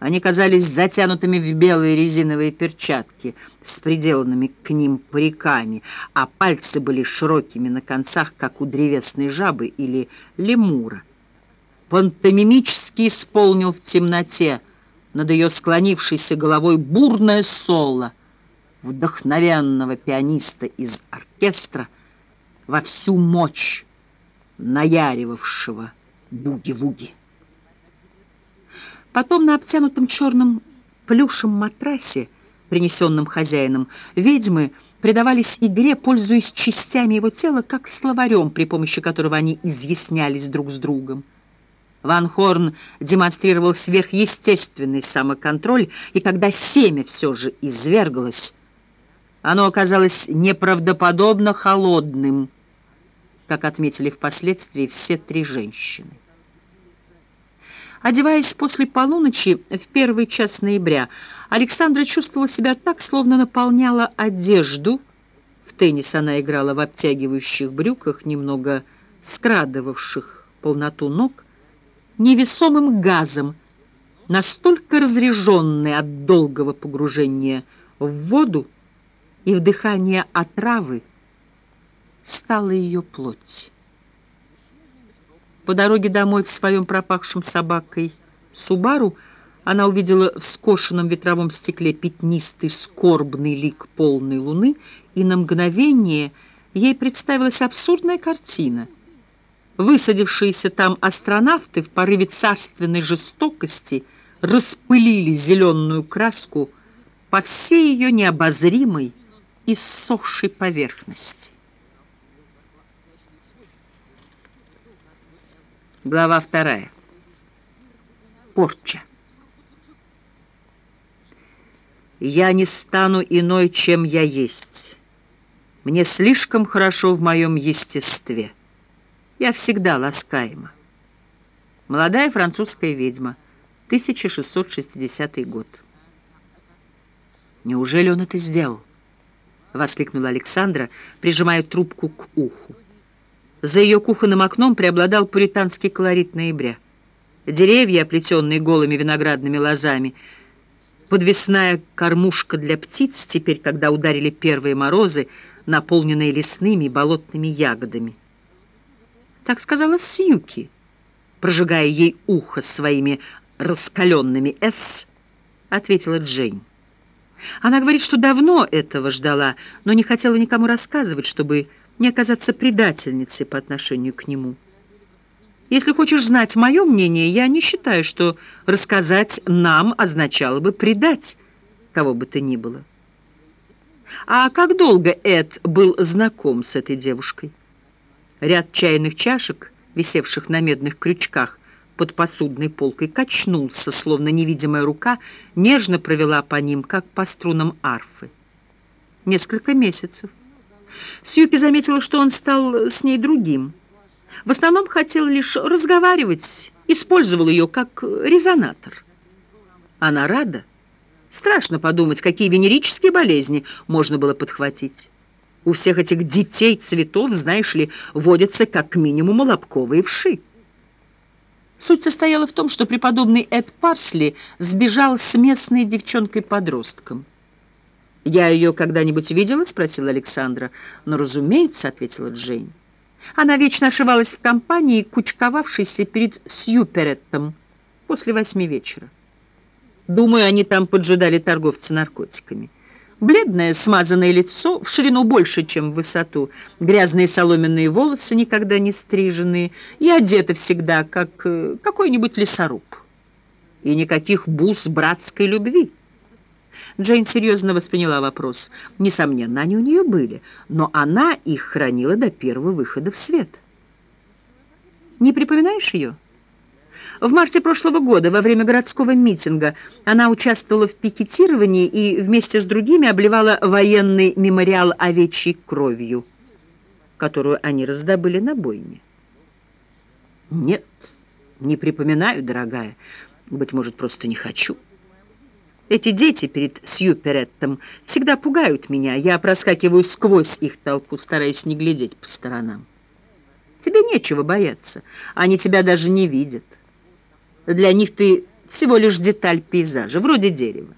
Они казались затянутыми в белые резиновые перчатки с приделанными к ним париками, а пальцы были широкими на концах, как у древесной жабы или лемура. Пантомимически исполнил в темноте над ее склонившейся головой бурное соло вдохновенного пианиста из оркестра во всю мощь наяривавшего буги-вуги. Потом на обтянутом черном плюшем матрасе, принесенном хозяином, ведьмы предавались игре, пользуясь частями его тела, как словарем, при помощи которого они изъяснялись друг с другом. Ван Хорн демонстрировал сверхъестественный самоконтроль, и когда семя все же изверглось, оно оказалось неправдоподобно холодным, как отметили впоследствии все три женщины. Одеваясь после полуночи в первый час ноября, Александра чувствовала себя так, словно наполняла одежду. В теннис она играла в обтягивающих брюках, немного скрадывавших полноту ног, невесомым газом, настолько разреженный от долгого погружения в воду и вдыхания отравы, стала ее плоть. По дороге домой в своем пропахшем собакой Субару она увидела в скошенном ветровом стекле пятнистый скорбный лик полной луны, и на мгновение ей представилась абсурдная картина. Высадившиеся там астронавты в порыве царственной жестокости распылили зеленую краску по всей ее необозримой и иссохшей поверхности. Глава вторая. Порча. Я не стану иной, чем я есть. Мне слишком хорошо в моем естестве. Я всегда ласкаема. Молодая французская ведьма, 1660 год. «Неужели он это сделал?» — воскликнула Александра, прижимая трубку к уху. За ее кухонным окном преобладал пуританский колорит ноября. Деревья, оплетенные голыми виноградными лозами, подвесная кормушка для птиц, теперь, когда ударили первые морозы, наполненные лесными и болотными ягодами. Так сказала Сьюки, прожигая ей ухо своими раскаленными «С», ответила Джейн. Она говорит, что давно этого ждала, но не хотела никому рассказывать, чтобы не оказаться предательницей по отношению к нему. Если хочешь знать мое мнение, я не считаю, что рассказать нам означало бы предать кого бы то ни было. А как долго Эд был знаком с этой девушкой? Ряд чайных чашек, висевших на медных крючках под посудной полкой, качнулся, словно невидимая рука нежно провела по ним, как по струнам арфы. Несколько месяцев. Сьюки заметила, что он стал с ней другим. В основном хотел лишь разговаривать, использовал ее как резонатор. Она рада. Страшно подумать, какие венерические болезни можно было подхватить. У всех этих детей цветов, знаешь ли, водятся как минимум лобковые вши. Суть состояла в том, что преподобный Эд Парсли сбежал с местной девчонкой-подростком. «Я ее когда-нибудь видела?» — спросила Александра. «Ну, разумеется», — ответила Джейн. Она вечно ошивалась в компании, кучковавшейся перед Сьюпереттом после восьми вечера. Думаю, они там поджидали торговца наркотиками. Бледное, смазанное лицо, в ширину больше, чем в высоту, грязные соломенные волосы, никогда не стриженные, и одета всегда, как э, какой-нибудь лесоруб. И никаких бус братской любви. Джейн серьезно восприняла вопрос. Несомненно, они у нее были, но она их хранила до первого выхода в свет. Не припоминаешь ее? В марте прошлого года, во время городского митинга, она участвовала в пикетировании и вместе с другими обливала военный мемориал овечьей кровью, которую они раздобыли на бойне. Нет, не припоминаю, дорогая. Быть может, просто не хочу. Эти дети перед Сьюпереттом всегда пугают меня. Я проскакиваю сквозь их толпу, стараясь не глядеть по сторонам. Тебе нечего бояться. Они тебя даже не видят. Для них ты Всего лишь деталь пейзажа, вроде дерева.